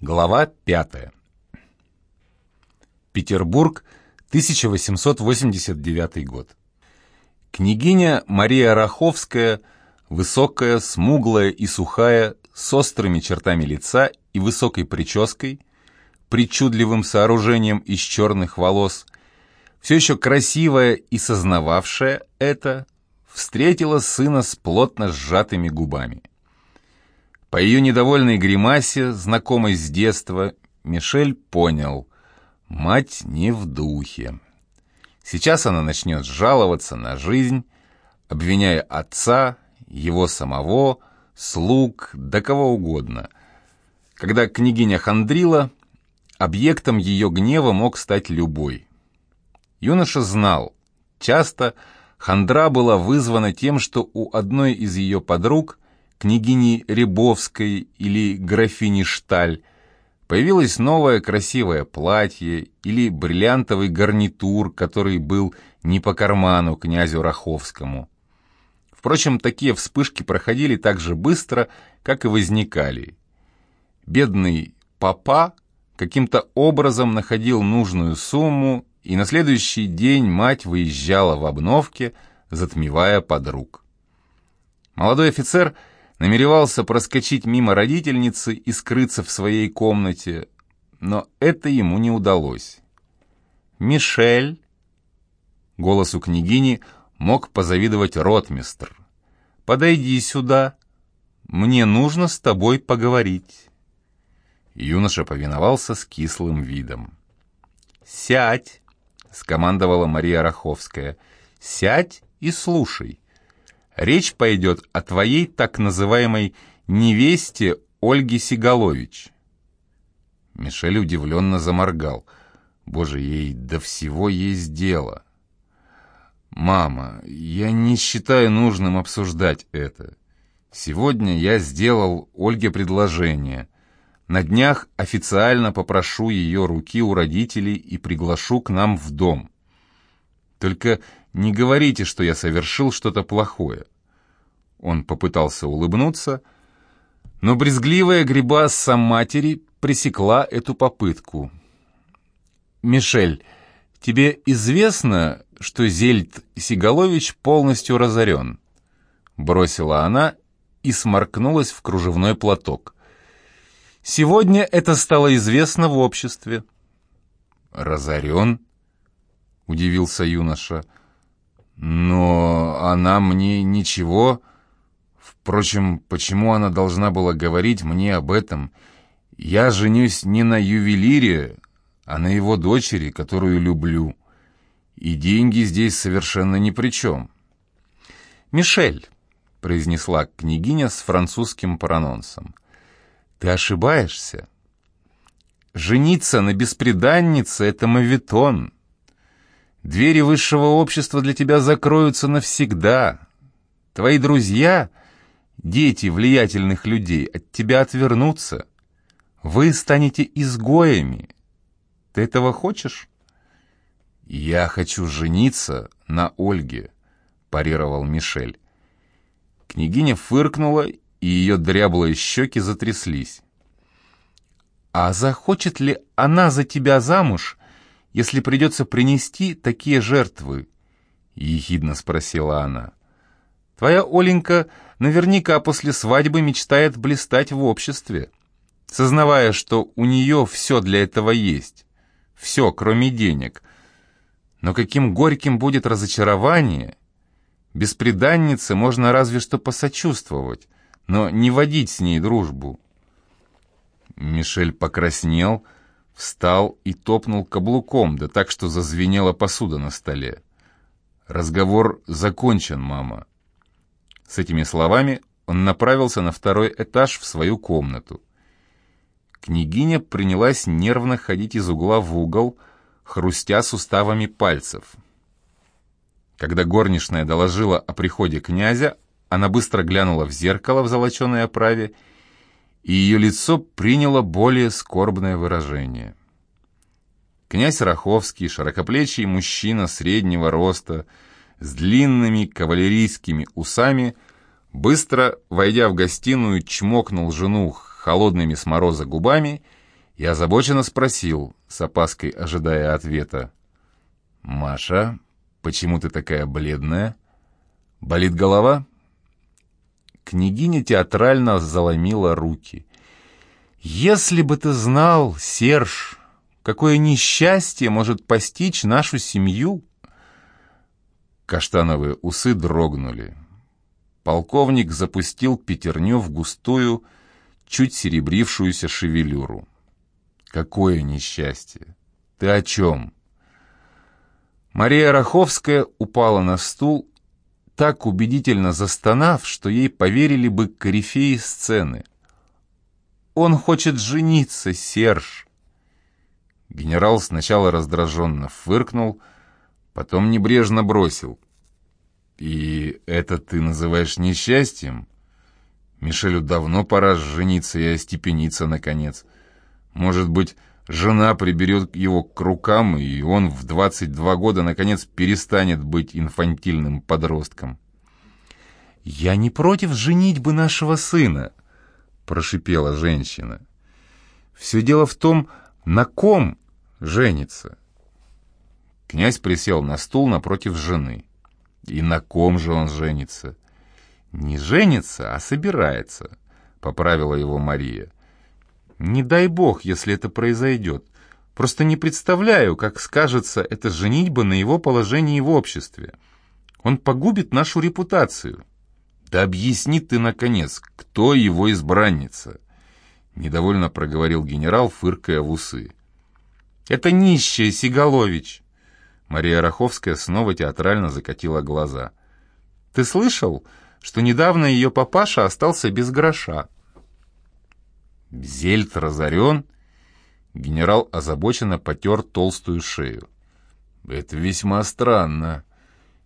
Глава 5. Петербург, 1889 год. Княгиня Мария Раховская, высокая, смуглая и сухая, с острыми чертами лица и высокой прической, причудливым сооружением из черных волос, все еще красивая и сознававшая это, встретила сына с плотно сжатыми губами. По ее недовольной гримасе, знакомой с детства, Мишель понял, мать не в духе. Сейчас она начнет жаловаться на жизнь, обвиняя отца, его самого, слуг, да кого угодно. Когда княгиня хандрила, объектом ее гнева мог стать любой. Юноша знал, часто хандра была вызвана тем, что у одной из ее подруг – княгини Рябовской или графини Шталь, появилось новое красивое платье или бриллиантовый гарнитур, который был не по карману князю Раховскому. Впрочем, такие вспышки проходили так же быстро, как и возникали. Бедный папа каким-то образом находил нужную сумму, и на следующий день мать выезжала в обновке, затмевая подруг. Молодой офицер – намеревался проскочить мимо родительницы и скрыться в своей комнате, но это ему не удалось. «Мишель!» Голосу княгини мог позавидовать ротмистр. «Подойди сюда. Мне нужно с тобой поговорить». Юноша повиновался с кислым видом. «Сядь!» — скомандовала Мария Раховская. «Сядь и слушай. Речь пойдет о твоей так называемой невесте Ольге Сигалович. Мишель удивленно заморгал. Боже, ей до всего есть дело. «Мама, я не считаю нужным обсуждать это. Сегодня я сделал Ольге предложение. На днях официально попрошу ее руки у родителей и приглашу к нам в дом. Только не говорите, что я совершил что-то плохое. Он попытался улыбнуться, но брезгливая грибасса матери пресекла эту попытку. «Мишель, тебе известно, что Зельд Сигалович полностью разорен?» Бросила она и сморкнулась в кружевной платок. «Сегодня это стало известно в обществе». «Разорен?» — удивился юноша. «Но она мне ничего...» Впрочем, почему она должна была говорить мне об этом? Я женюсь не на ювелире, а на его дочери, которую люблю. И деньги здесь совершенно ни при чем. «Мишель», — произнесла княгиня с французским прононсом, — «ты ошибаешься. Жениться на беспреданнице — это мавитон. Двери высшего общества для тебя закроются навсегда. Твои друзья дети влиятельных людей от тебя отвернутся. Вы станете изгоями. Ты этого хочешь? Я хочу жениться на Ольге, парировал Мишель. Княгиня фыркнула, и ее дряблые щеки затряслись. «А захочет ли она за тебя замуж, если придется принести такие жертвы?» — ехидно спросила она. «Твоя Оленька наверняка после свадьбы мечтает блистать в обществе, сознавая, что у нее все для этого есть, все, кроме денег. Но каким горьким будет разочарование! Беспреданнице можно разве что посочувствовать, но не водить с ней дружбу. Мишель покраснел, встал и топнул каблуком, да так, что зазвенела посуда на столе. «Разговор закончен, мама. С этими словами он направился на второй этаж в свою комнату. Княгиня принялась нервно ходить из угла в угол, хрустя суставами пальцев. Когда горничная доложила о приходе князя, она быстро глянула в зеркало в золоченой оправе, и ее лицо приняло более скорбное выражение. Князь Раховский, широкоплечий мужчина среднего роста, с длинными кавалерийскими усами, быстро, войдя в гостиную, чмокнул жену холодными с мороза губами и озабоченно спросил, с опаской ожидая ответа. «Маша, почему ты такая бледная? Болит голова?» Княгиня театрально заломила руки. «Если бы ты знал, Серж, какое несчастье может постичь нашу семью!» Каштановые усы дрогнули. Полковник запустил пятерню в густую, чуть серебрившуюся шевелюру. «Какое несчастье! Ты о чем?» Мария Раховская упала на стул так убедительно застонав, что ей поверили бы корифеи сцены. «Он хочет жениться, Серж!» Генерал сначала раздраженно фыркнул, потом небрежно бросил. «И это ты называешь несчастьем? Мишелю давно пора жениться и остепениться, наконец. Может быть, жена приберет его к рукам, и он в 22 года, наконец, перестанет быть инфантильным подростком. «Я не против женитьбы нашего сына», — прошипела женщина. «Все дело в том, на ком женится». Князь присел на стул напротив жены. «И на ком же он женится?» «Не женится, а собирается», — поправила его Мария. Не дай бог, если это произойдет. Просто не представляю, как скажется эта женитьба на его положении в обществе. Он погубит нашу репутацию. Да объясни ты, наконец, кто его избранница? Недовольно проговорил генерал, фыркая в усы. Это нищая Сигалович. Мария Раховская снова театрально закатила глаза. Ты слышал, что недавно ее папаша остался без гроша? Зельд разорен? Генерал озабоченно потер толстую шею. Это весьма странно.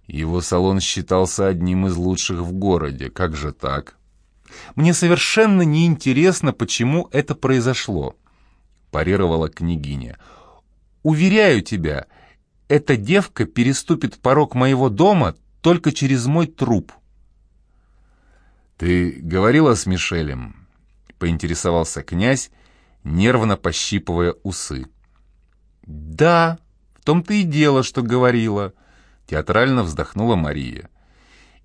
Его салон считался одним из лучших в городе. Как же так? Мне совершенно неинтересно, почему это произошло, парировала княгиня. Уверяю тебя, эта девка переступит порог моего дома только через мой труп. Ты говорила с Мишелем? поинтересовался князь, нервно пощипывая усы. «Да, в том-то и дело, что говорила», — театрально вздохнула Мария.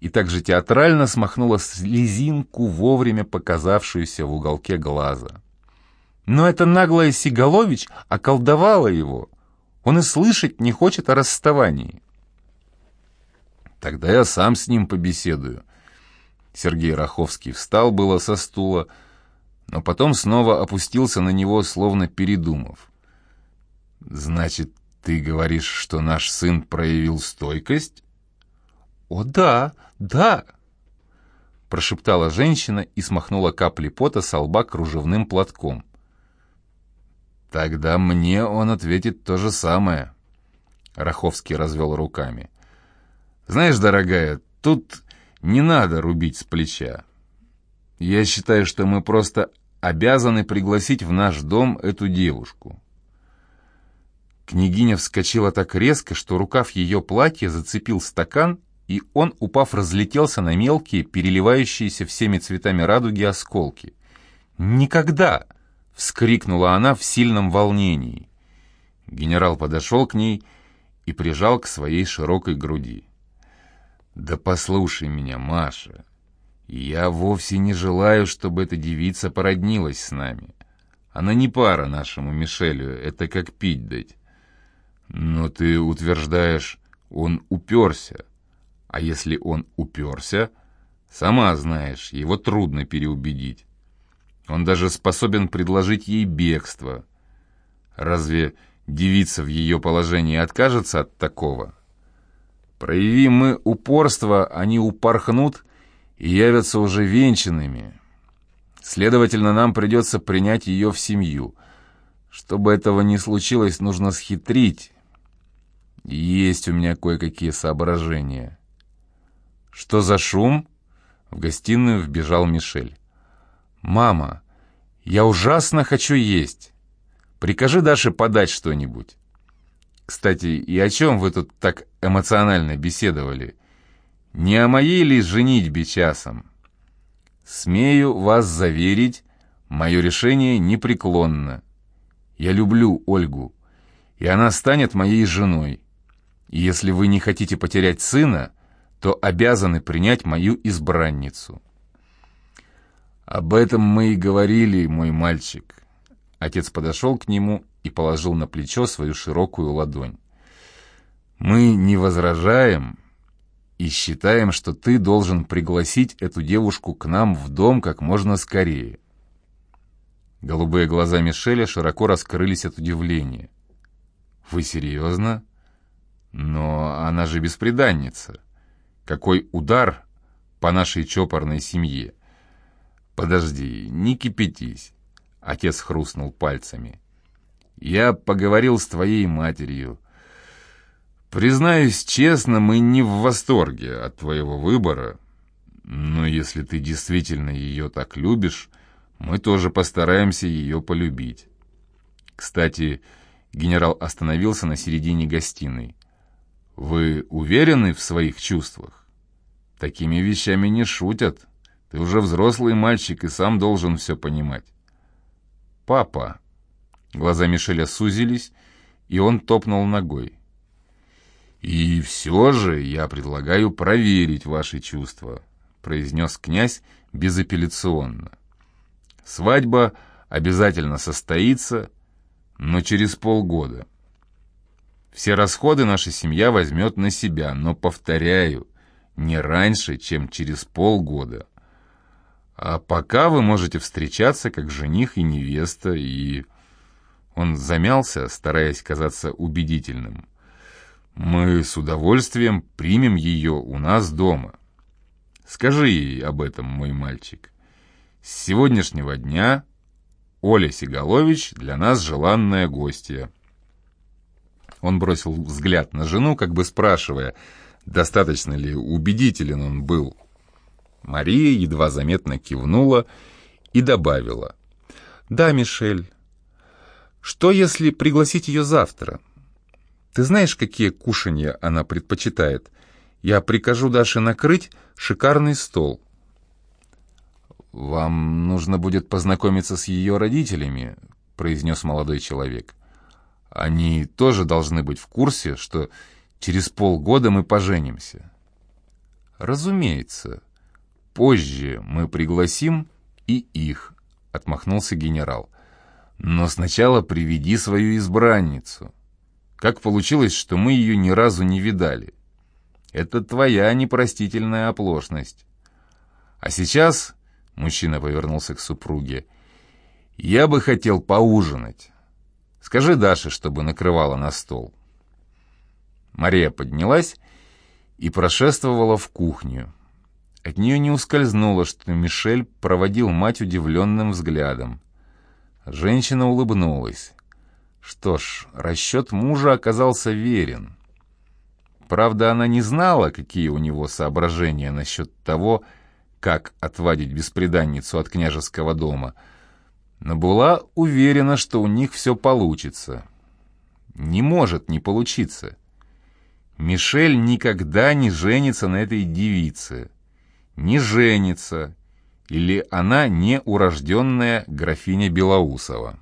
И также театрально смахнула слезинку, вовремя показавшуюся в уголке глаза. Но эта наглая Сигалович околдовала его. Он и слышать не хочет о расставании. «Тогда я сам с ним побеседую». Сергей Раховский встал было со стула, — но потом снова опустился на него, словно передумав. «Значит, ты говоришь, что наш сын проявил стойкость?» «О, да, да!» прошептала женщина и смахнула капли пота со лба кружевным платком. «Тогда мне он ответит то же самое», — Раховский развел руками. «Знаешь, дорогая, тут не надо рубить с плеча. Я считаю, что мы просто обязаны пригласить в наш дом эту девушку. Княгиня вскочила так резко, что рукав ее платья зацепил стакан, и он, упав, разлетелся на мелкие, переливающиеся всеми цветами радуги осколки. «Никогда!» — вскрикнула она в сильном волнении. Генерал подошел к ней и прижал к своей широкой груди. «Да послушай меня, Маша!» Я вовсе не желаю, чтобы эта девица породнилась с нами. Она не пара нашему Мишелю, это как пить дать. Но ты утверждаешь, он уперся. А если он уперся, сама знаешь, его трудно переубедить. Он даже способен предложить ей бегство. Разве девица в ее положении откажется от такого? Прояви мы упорство, они упорхнут и явятся уже венчанными. Следовательно, нам придется принять ее в семью. Чтобы этого не случилось, нужно схитрить. Есть у меня кое-какие соображения. Что за шум? В гостиную вбежал Мишель. «Мама, я ужасно хочу есть. Прикажи Даше подать что-нибудь». «Кстати, и о чем вы тут так эмоционально беседовали?» Не о моей ли женитьбе часом? Смею вас заверить, мое решение непреклонно. Я люблю Ольгу, и она станет моей женой. И если вы не хотите потерять сына, то обязаны принять мою избранницу». «Об этом мы и говорили, мой мальчик». Отец подошел к нему и положил на плечо свою широкую ладонь. «Мы не возражаем и считаем, что ты должен пригласить эту девушку к нам в дом как можно скорее». Голубые глаза Мишеля широко раскрылись от удивления. «Вы серьезно? Но она же бесприданница. Какой удар по нашей чопорной семье!» «Подожди, не кипятись!» Отец хрустнул пальцами. «Я поговорил с твоей матерью. Признаюсь честно, мы не в восторге от твоего выбора. Но если ты действительно ее так любишь, мы тоже постараемся ее полюбить. Кстати, генерал остановился на середине гостиной. Вы уверены в своих чувствах? Такими вещами не шутят. Ты уже взрослый мальчик и сам должен все понимать. Папа. Глаза Мишеля сузились, и он топнул ногой. «И все же я предлагаю проверить ваши чувства», — произнес князь безапелляционно. «Свадьба обязательно состоится, но через полгода. Все расходы наша семья возьмет на себя, но, повторяю, не раньше, чем через полгода. А пока вы можете встречаться как жених и невеста, и...» Он замялся, стараясь казаться убедительным. Мы с удовольствием примем ее у нас дома. Скажи ей об этом, мой мальчик. С сегодняшнего дня Оля Сигалович для нас желанная гостья. Он бросил взгляд на жену, как бы спрашивая, достаточно ли убедителен он был. Мария едва заметно кивнула и добавила. «Да, Мишель. Что, если пригласить ее завтра?» Ты знаешь, какие кушанья она предпочитает? Я прикажу Даше накрыть шикарный стол. «Вам нужно будет познакомиться с ее родителями», — произнес молодой человек. «Они тоже должны быть в курсе, что через полгода мы поженимся». «Разумеется. Позже мы пригласим и их», — отмахнулся генерал. «Но сначала приведи свою избранницу». Как получилось, что мы ее ни разу не видали? Это твоя непростительная оплошность. А сейчас, — мужчина повернулся к супруге, — я бы хотел поужинать. Скажи Даше, чтобы накрывала на стол. Мария поднялась и прошествовала в кухню. От нее не ускользнуло, что Мишель проводил мать удивленным взглядом. Женщина улыбнулась. Что ж, расчет мужа оказался верен. Правда, она не знала, какие у него соображения насчет того, как отвадить беспреданницу от княжеского дома, но была уверена, что у них все получится. Не может не получиться. Мишель никогда не женится на этой девице. Не женится. Или она не урожденная графиня Белоусова.